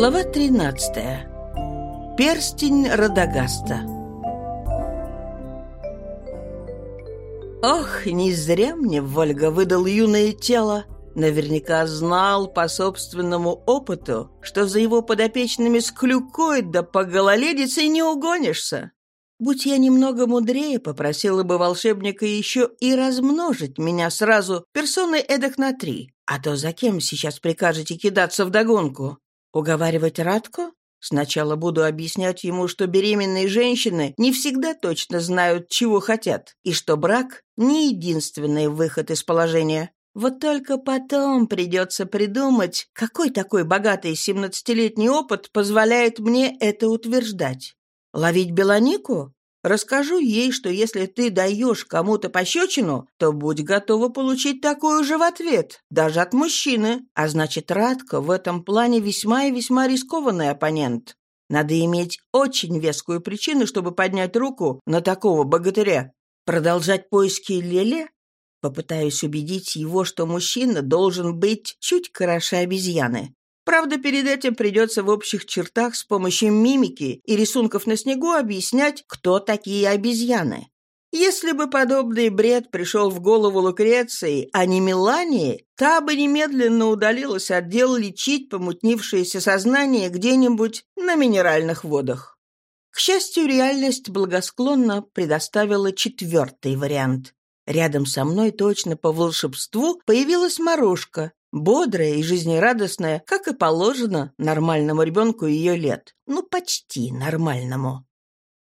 Глава 13. Перстень Радагаста. Ох, не зря мне Вольга выдал юное тело. Наверняка знал по собственному опыту, что за его подопечными с клюкой да по гололедице не угонишься. Будь я немного мудрее, попросила бы волшебника еще и размножить меня сразу персоной эдак на три. А то за кем сейчас прикажете кидаться вдогонку? Уговаривать Радко? Сначала буду объяснять ему, что беременные женщины не всегда точно знают, чего хотят, и что брак — не единственный выход из положения. Вот только потом придется придумать, какой такой богатый семнадцатилетний опыт позволяет мне это утверждать. Ловить Белонику? Расскажу ей, что если ты даешь кому-то пощечину, то будь готова получить такую же в ответ, даже от мужчины. А значит, Радко в этом плане весьма и весьма рискованный оппонент. Надо иметь очень вескую причину, чтобы поднять руку на такого богатыря. Продолжать поиски Леле? Попытаюсь убедить его, что мужчина должен быть чуть краше обезьяны. Правда, перед этим придется в общих чертах с помощью мимики и рисунков на снегу объяснять, кто такие обезьяны. Если бы подобный бред пришел в голову Лукреции, а не Мелании, та бы немедленно удалилась от дел лечить помутнившееся сознание где-нибудь на минеральных водах. К счастью, реальность благосклонно предоставила четвертый вариант. Рядом со мной точно по волшебству появилась Морошка, Бодрая и жизнерадостная, как и положено нормальному ребенку ее лет. Ну, почти нормальному.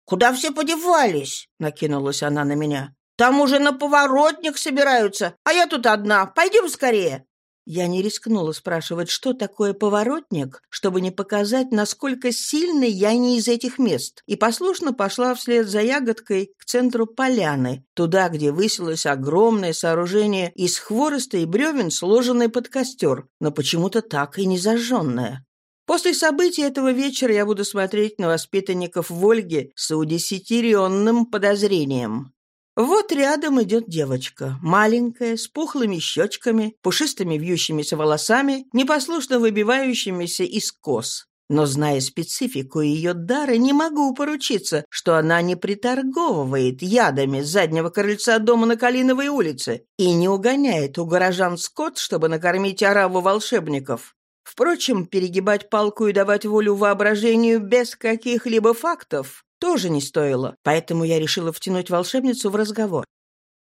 «Куда все подевались?» — накинулась она на меня. «Там уже на поворотник собираются, а я тут одна. Пойдем скорее». Я не рискнула спрашивать, что такое поворотник, чтобы не показать, насколько сильный я не из этих мест, и послушно пошла вслед за ягодкой к центру поляны, туда, где высилось огромное сооружение из хвороста и бревен, сложенное под костер, но почему-то так и не зажженное. После событий этого вечера я буду смотреть на воспитанников Вольги с удесятеренным подозрением. Вот рядом идет девочка, маленькая, с пухлыми щечками, пушистыми вьющимися волосами, непослушно выбивающимися из кос. Но, зная специфику ее дара, не могу поручиться, что она не приторговывает ядами с заднего крыльца дома на Калиновой улице и не угоняет у горожан скот, чтобы накормить ораву волшебников. Впрочем, перегибать палку и давать волю воображению без каких-либо фактов тоже не стоило, поэтому я решила втянуть волшебницу в разговор.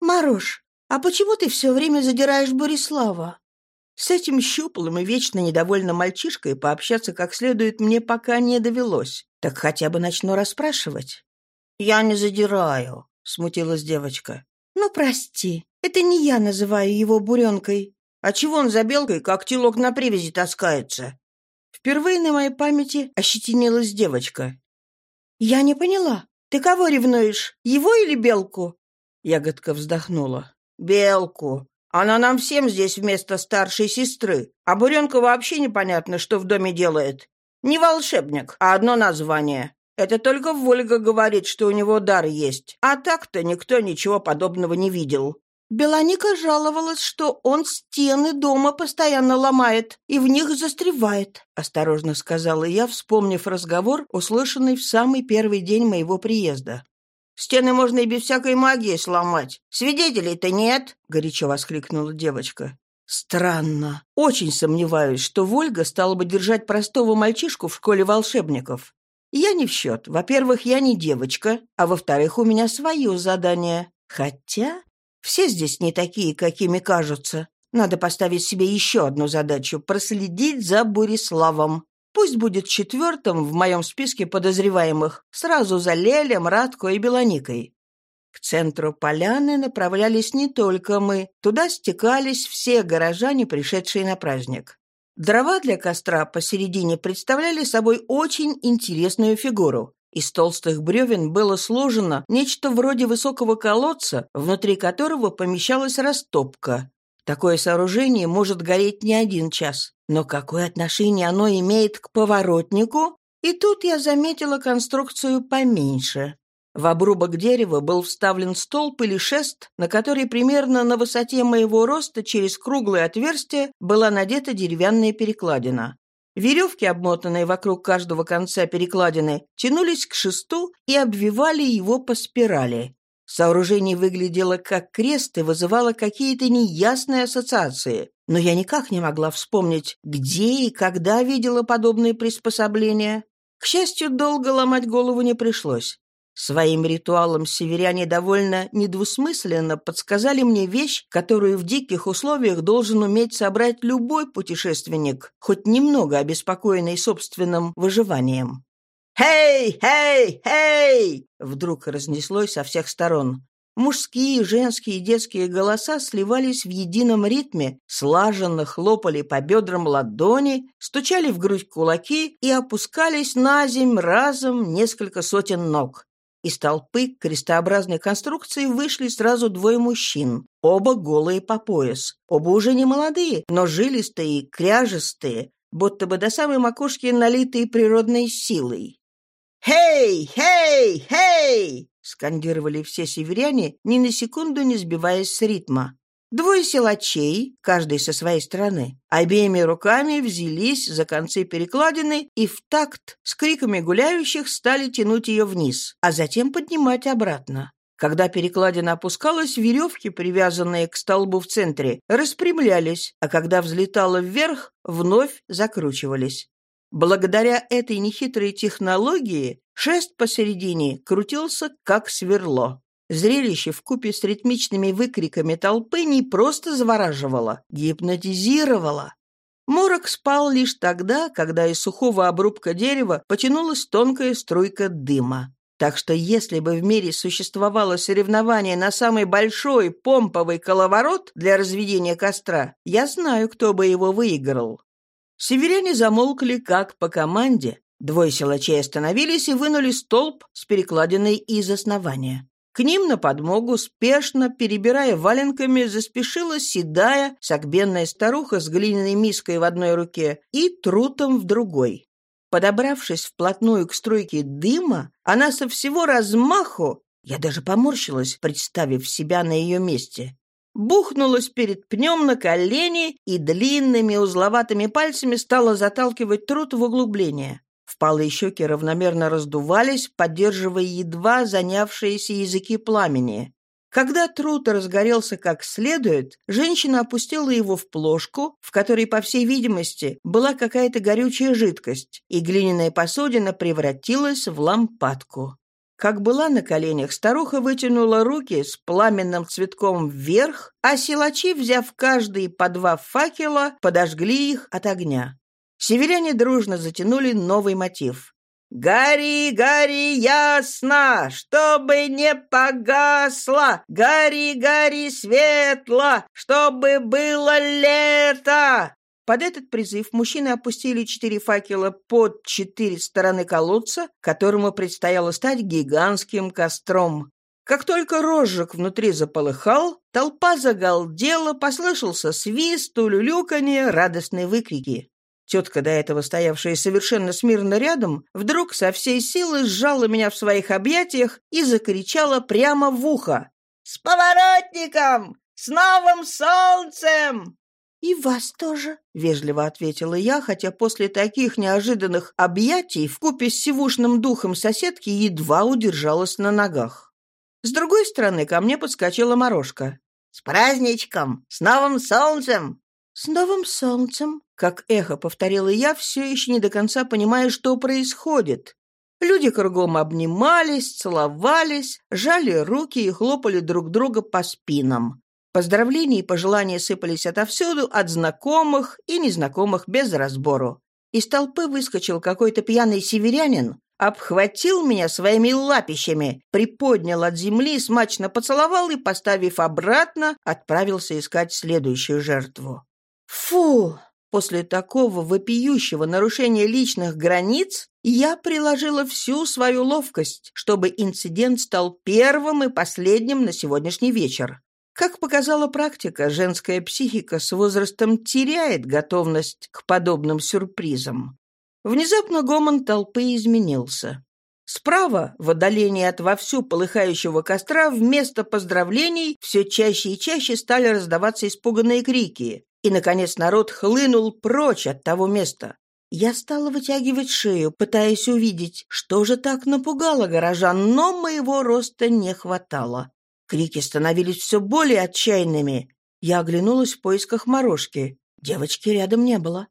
«Маруш, а почему ты все время задираешь Борислава?» С этим щуплым и вечно недовольным мальчишкой пообщаться как следует мне пока не довелось. Так хотя бы начну расспрашивать. «Я не задираю», — смутилась девочка. «Ну, прости, это не я называю его буренкой. А чего он за белкой, как телок на привязи таскается?» Впервые на моей памяти ощетинилась девочка. «Я не поняла. Ты кого ревнуешь, его или Белку?» Ягодка вздохнула. «Белку. Она нам всем здесь вместо старшей сестры. А Буренка вообще непонятно, что в доме делает. Не волшебник, а одно название. Это только Вольга говорит, что у него дар есть. А так-то никто ничего подобного не видел. Белоника жаловалась, что он стены дома постоянно ломает и в них застревает, осторожно сказала я, вспомнив разговор, услышанный в самый первый день моего приезда. «Стены можно и без всякой магии сломать. Свидетелей-то нет!» — горячо воскликнула девочка. «Странно. Очень сомневаюсь, что Вольга стала бы держать простого мальчишку в школе волшебников. Я не в счет. Во-первых, я не девочка, а во-вторых, у меня свое задание. Хотя все здесь не такие, какими кажутся. Надо поставить себе еще одну задачу — проследить за Буриславом. Пусть будет четвертым в моем списке подозреваемых, сразу за Лелем, Радко и Белоникой. К центру поляны направлялись не только мы. Туда стекались все горожане, пришедшие на праздник. Дрова для костра посередине представляли собой очень интересную фигуру. Из толстых бревен было сложено нечто вроде высокого колодца, внутри которого помещалась растопка. Такое сооружение может гореть не один час. Но какое отношение оно имеет к поворотнику? И тут я заметила конструкцию поменьше. В обрубок дерева был вставлен столб или шест, на который примерно на высоте моего роста через круглое отверстие была надета деревянная перекладина. Веревки, обмотанные вокруг каждого конца перекладины, тянулись к шесту и обвивали его по спирали. Сооружение выглядело как крест и вызывало какие-то неясные ассоциации, но я никак не могла вспомнить, где и когда видела подобные приспособления. К счастью, долго ломать голову не пришлось. Своим ритуалом северяне довольно недвусмысленно подсказали мне вещь, которую в диких условиях должен уметь собрать любой путешественник, хоть немного обеспокоенный собственным выживанием. «Хей! Хей! Хей!» Вдруг разнеслось со всех сторон. Мужские, женские и детские голоса сливались в едином ритме, слаженно хлопали по бедрам ладони, стучали в грудь кулаки и опускались на земь разом несколько сотен ног. Из толпы крестообразной конструкции вышли сразу двое мужчин, оба голые по пояс. Оба уже не молодые, но жилистые кряжестые, будто бы до самой макушки налитые природной силой. «Хей! Хей! Хей!» — скандировали все северяне, ни на секунду не сбиваясь с ритма. Двое силачей, каждый со своей стороны, обеими руками взялись за концы перекладины и в такт с криками гуляющих стали тянуть ее вниз, а затем поднимать обратно. Когда перекладина опускалась, веревки, привязанные к столбу в центре, распрямлялись, а когда взлетала вверх, вновь закручивались. Благодаря этой нехитрой технологии шест посередине крутился как сверло. Зрелище купе с ритмичными выкриками толпы не просто завораживало, гипнотизировало. Морок спал лишь тогда, когда из сухого обрубка дерева потянулась тонкая струйка дыма. Так что если бы в мире существовало соревнование на самый большой помповый коловорот для разведения костра, я знаю, кто бы его выиграл. Северяне замолкли как по команде. Двое силачей остановились и вынули столб с перекладиной из основания. К ним на подмогу, спешно, перебирая валенками, заспешила седая, согбенная старуха с глиняной миской в одной руке и трутом в другой. Подобравшись вплотную к струйке дыма, она со всего размаху, я даже поморщилась, представив себя на ее месте, бухнулась перед пнем на колени и длинными узловатыми пальцами стала заталкивать труд в углубление. Впалые щеки равномерно раздувались, поддерживая едва занявшиеся языки пламени. Когда труд разгорелся как следует, женщина опустила его в плошку, в которой, по всей видимости, была какая-то горючая жидкость, и глиняная посудина превратилась в лампадку. Как была на коленях, старуха вытянула руки с пламенным цветком вверх, а силачи, взяв каждый по два факела, подожгли их от огня. Северяне дружно затянули новый мотив. «Гори, гори ясно, чтобы не погасло! Гори, гори светло, чтобы было лето!» Под этот призыв мужчины опустили четыре факела под четыре стороны колодца, которому предстояло стать гигантским костром. Как только розжиг внутри заполыхал, толпа загалдела, послышался свист, улюлюканье, радостные выкрики. Тетка, до этого стоявшая совершенно смирно рядом, вдруг со всей силы сжала меня в своих объятиях и закричала прямо в ухо. «С поворотником! С новым солнцем!» «И вас тоже», — вежливо ответила я, хотя после таких неожиданных объятий в купе с сивушным духом соседки едва удержалась на ногах. С другой стороны ко мне подскочила морожка. «С праздничком! С новым солнцем!» «С новым солнцем!» — как эхо повторила я, все еще не до конца понимая, что происходит. Люди кругом обнимались, целовались, жали руки и хлопали друг друга по спинам. Поздравления и пожелания сыпались отовсюду, от знакомых и незнакомых без разбору. Из толпы выскочил какой-то пьяный северянин, обхватил меня своими лапищами, приподнял от земли, смачно поцеловал и, поставив обратно, отправился искать следующую жертву. Фу! После такого вопиющего нарушения личных границ я приложила всю свою ловкость, чтобы инцидент стал первым и последним на сегодняшний вечер. Как показала практика, женская психика с возрастом теряет готовность к подобным сюрпризам. Внезапно гомон толпы изменился. Справа, в отдалении от вовсю полыхающего костра, вместо поздравлений все чаще и чаще стали раздаваться испуганные крики. И, наконец, народ хлынул прочь от того места. Я стала вытягивать шею, пытаясь увидеть, что же так напугало горожан, но моего роста не хватало. Крики становились все более отчаянными. Я оглянулась в поисках морожки. Девочки рядом не было.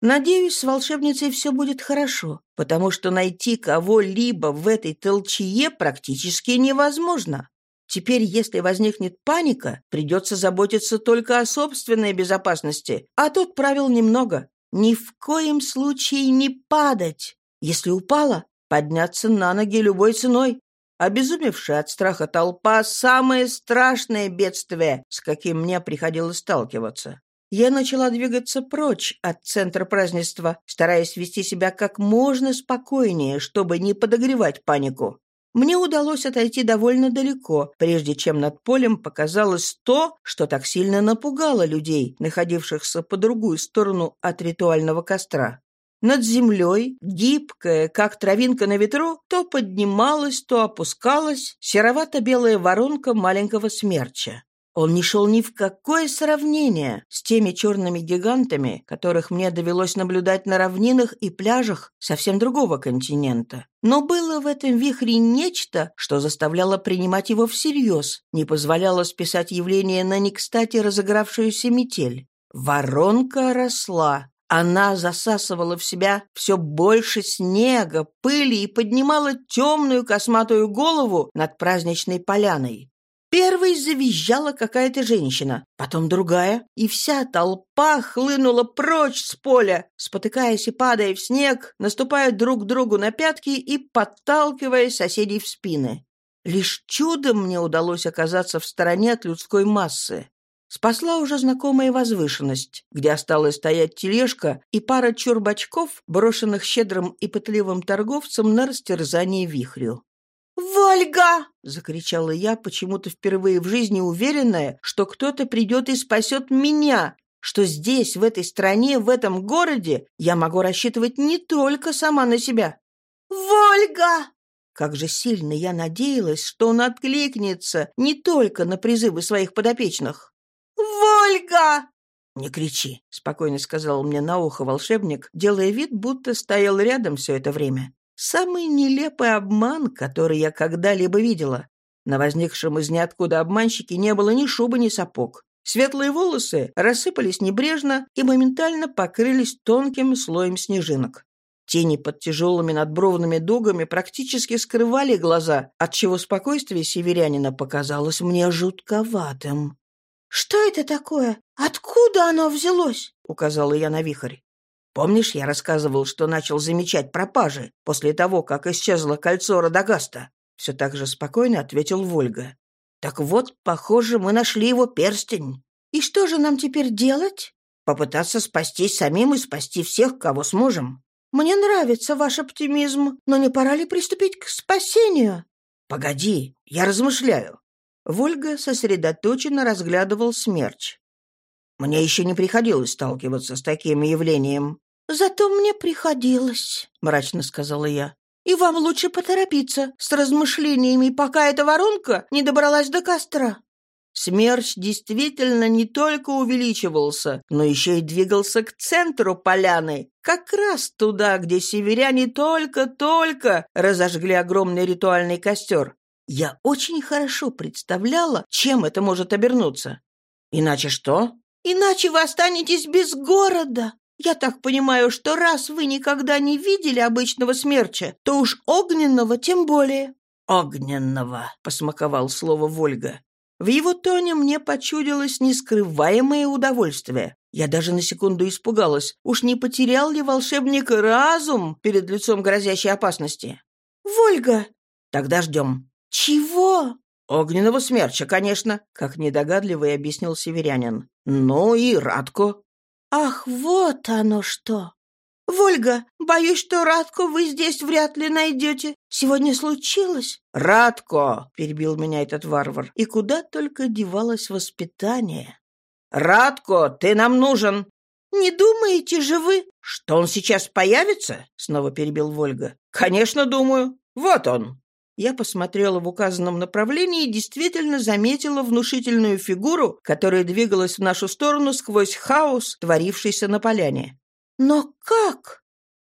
Надеюсь, с волшебницей все будет хорошо, потому что найти кого-либо в этой толчье практически невозможно. Теперь, если возникнет паника, придется заботиться только о собственной безопасности, а тут правил немного. Ни в коем случае не падать. Если упала, подняться на ноги любой ценой. Обезумевшая от страха толпа — самое страшное бедствие, с каким мне приходилось сталкиваться. Я начала двигаться прочь от центра празднества, стараясь вести себя как можно спокойнее, чтобы не подогревать панику. Мне удалось отойти довольно далеко, прежде чем над полем показалось то, что так сильно напугало людей, находившихся по другую сторону от ритуального костра. Над землей, гибкая, как травинка на ветру, то поднималась, то опускалась серовато-белая воронка маленького смерча. Он не шел ни в какое сравнение с теми черными гигантами, которых мне довелось наблюдать на равнинах и пляжах совсем другого континента. Но было в этом вихре нечто, что заставляло принимать его всерьез, не позволяло списать явление на не кстати разыгравшуюся метель. Воронка росла, она засасывала в себя все больше снега, пыли и поднимала темную косматую голову над праздничной поляной. Первой завизжала какая-то женщина, потом другая, и вся толпа хлынула прочь с поля, спотыкаясь и падая в снег, наступая друг другу на пятки и подталкивая соседей в спины. Лишь чудом мне удалось оказаться в стороне от людской массы. Спасла уже знакомая возвышенность, где осталась стоять тележка и пара чурбачков, брошенных щедрым и пытливым торговцем на растерзание вихрю. «Вольга!» — закричала я, почему-то впервые в жизни уверенная, что кто-то придет и спасет меня, что здесь, в этой стране, в этом городе я могу рассчитывать не только сама на себя. «Вольга!» Как же сильно я надеялась, что он откликнется не только на призывы своих подопечных. «Вольга!» «Не кричи», — спокойно сказал мне на ухо волшебник, делая вид, будто стоял рядом все это время. Самый нелепый обман, который я когда-либо видела. На возникшем из ниоткуда обманщике не было ни шубы, ни сапог. Светлые волосы рассыпались небрежно и моментально покрылись тонким слоем снежинок. Тени под тяжелыми надбровными дугами практически скрывали глаза, отчего спокойствие северянина показалось мне жутковатым. «Что это такое? Откуда оно взялось?» — указала я на вихрь. Помнишь, я рассказывал, что начал замечать пропажи после того, как исчезло кольцо Радагаста?» Все так же спокойно ответил Вольга. «Так вот, похоже, мы нашли его перстень. И что же нам теперь делать?» «Попытаться спастись самим и спасти всех, кого сможем». «Мне нравится ваш оптимизм, но не пора ли приступить к спасению?» «Погоди, я размышляю». Вольга сосредоточенно разглядывал смерч. Мне еще не приходилось сталкиваться с таким явлением. «Зато мне приходилось», — мрачно сказала я. «И вам лучше поторопиться с размышлениями, пока эта воронка не добралась до костра». Смерч действительно не только увеличивался, но еще и двигался к центру поляны, как раз туда, где северяне только-только разожгли огромный ритуальный костер. Я очень хорошо представляла, чем это может обернуться. Иначе что? Иначе вы останетесь без города. Я так понимаю, что раз вы никогда не видели обычного смерча, то уж огненного тем более». «Огненного», — посмаковал слово Вольга. В его тоне мне почудилось нескрываемое удовольствие. Я даже на секунду испугалась, уж не потерял ли волшебник разум перед лицом грозящей опасности. «Вольга!» «Тогда ждем». «Чего?» «Огненного смерча, конечно», — как недогадливый объяснил северянин. «Ну и Радко». «Ах, вот оно что! Вольга, боюсь, что Радко вы здесь вряд ли найдете. Сегодня случилось?» «Радко!» — перебил меня этот варвар. И куда только девалось воспитание. «Радко, ты нам нужен!» «Не думаете же вы...» «Что он сейчас появится?» — снова перебил Вольга. «Конечно, думаю. Вот он!» Я посмотрела в указанном направлении и действительно заметила внушительную фигуру, которая двигалась в нашу сторону сквозь хаос, творившийся на поляне. «Но как?»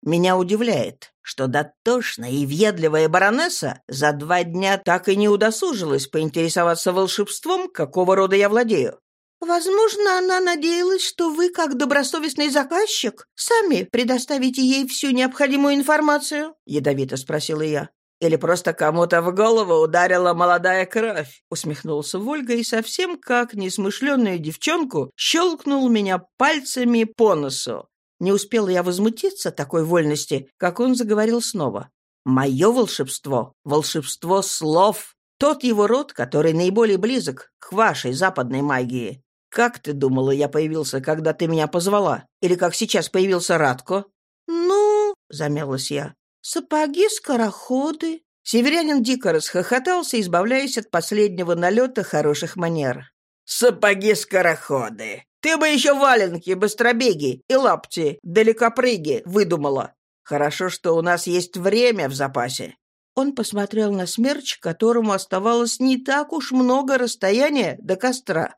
Меня удивляет, что дотошная и въедливая баронесса за два дня так и не удосужилась поинтересоваться волшебством, какого рода я владею. Возможно, она надеялась, что вы, как добросовестный заказчик, сами предоставите ей всю необходимую информацию, ядовито спросила я. Или просто кому-то в голову ударила молодая кровь?» Усмехнулся Вольга и совсем как несмышленную девчонку щелкнул меня пальцами по носу. Не успела я возмутиться такой вольности, как он заговорил снова. «Мое волшебство — волшебство слов. Тот его род, который наиболее близок к вашей западной магии. Как ты думала, я появился, когда ты меня позвала? Или как сейчас появился Радко?» «Ну...» — замялась я. «Сапоги-скороходы». Северянин дико расхохотался, избавляясь от последнего налета хороших манер. «Сапоги-скороходы! Ты бы еще валенки, быстробеги и лапти, далекопрыги выдумала. Хорошо, что у нас есть время в запасе». Он посмотрел на смерч, которому оставалось не так уж много расстояния до костра.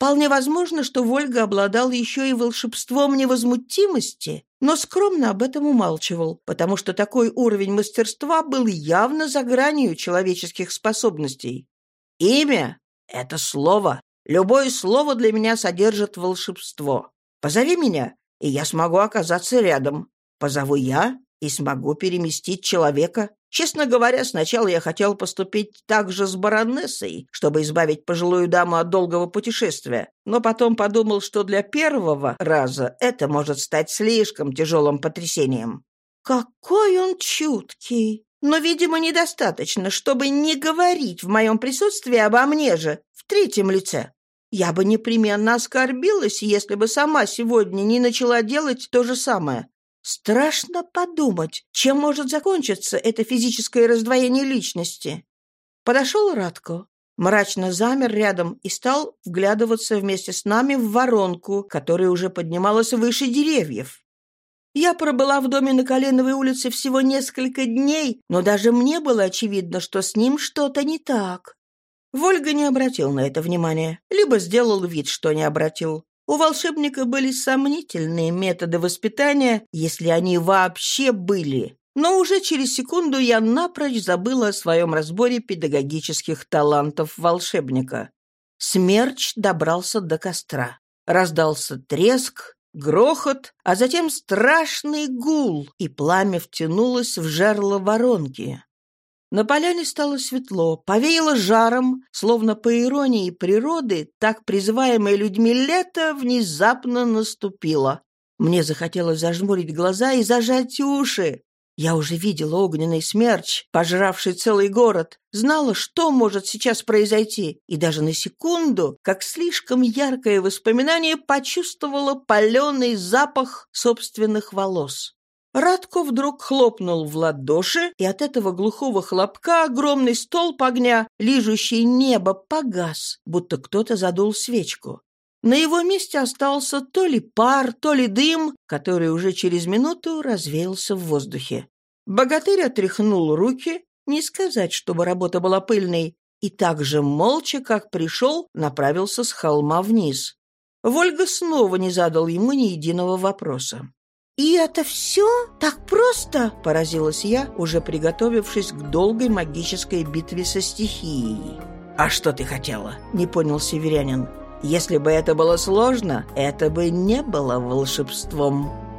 Вполне возможно, что Вольга обладал еще и волшебством невозмутимости, но скромно об этом умалчивал, потому что такой уровень мастерства был явно за гранью человеческих способностей. Имя — это слово. Любое слово для меня содержит волшебство. Позови меня, и я смогу оказаться рядом. Позову я, и смогу переместить человека. Честно говоря, сначала я хотел поступить так же с баронессой, чтобы избавить пожилую даму от долгого путешествия, но потом подумал, что для первого раза это может стать слишком тяжелым потрясением. «Какой он чуткий! Но, видимо, недостаточно, чтобы не говорить в моем присутствии обо мне же, в третьем лице. Я бы непременно оскорбилась, если бы сама сегодня не начала делать то же самое. Страшно подумать, чем может закончиться это физическое раздвоение личности. Подошел Радко, мрачно замер рядом и стал вглядываться вместе с нами в воронку, которая уже поднималась выше деревьев. Я пробыла в доме на Коленовой улице всего несколько дней, но даже мне было очевидно, что с ним что-то не так. Вольга не обратил на это внимания, либо сделал вид, что не обратил. У волшебника были сомнительные методы воспитания, если они вообще были. Но уже через секунду я напрочь забыла о своем разборе педагогических талантов волшебника. Смерч добрался до костра. Раздался треск, грохот, а затем страшный гул, и пламя втянулось в жерло воронки. На поляне стало светло, повеяло жаром, словно по иронии природы, так призываемое людьми лето внезапно наступило. Мне захотелось зажмурить глаза и зажать уши. Я уже видела огненный смерч, пожравший целый город, знала, что может сейчас произойти, и даже на секунду, как слишком яркое воспоминание, почувствовала паленый запах собственных волос. Радко вдруг хлопнул в ладоши, и от этого глухого хлопка огромный столб огня, лижущий небо, погас, будто кто-то задул свечку. На его месте остался то ли пар, то ли дым, который уже через минуту развеялся в воздухе. Богатырь отряхнул руки, не сказать, чтобы работа была пыльной, и так же молча, как пришел, направился с холма вниз. Вольга снова не задал ему ни единого вопроса. «И это все? Так просто?» – поразилась я, уже приготовившись к долгой магической битве со стихией. «А что ты хотела?» – не понял северянин. «Если бы это было сложно, это бы не было волшебством».